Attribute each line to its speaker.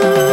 Speaker 1: うん。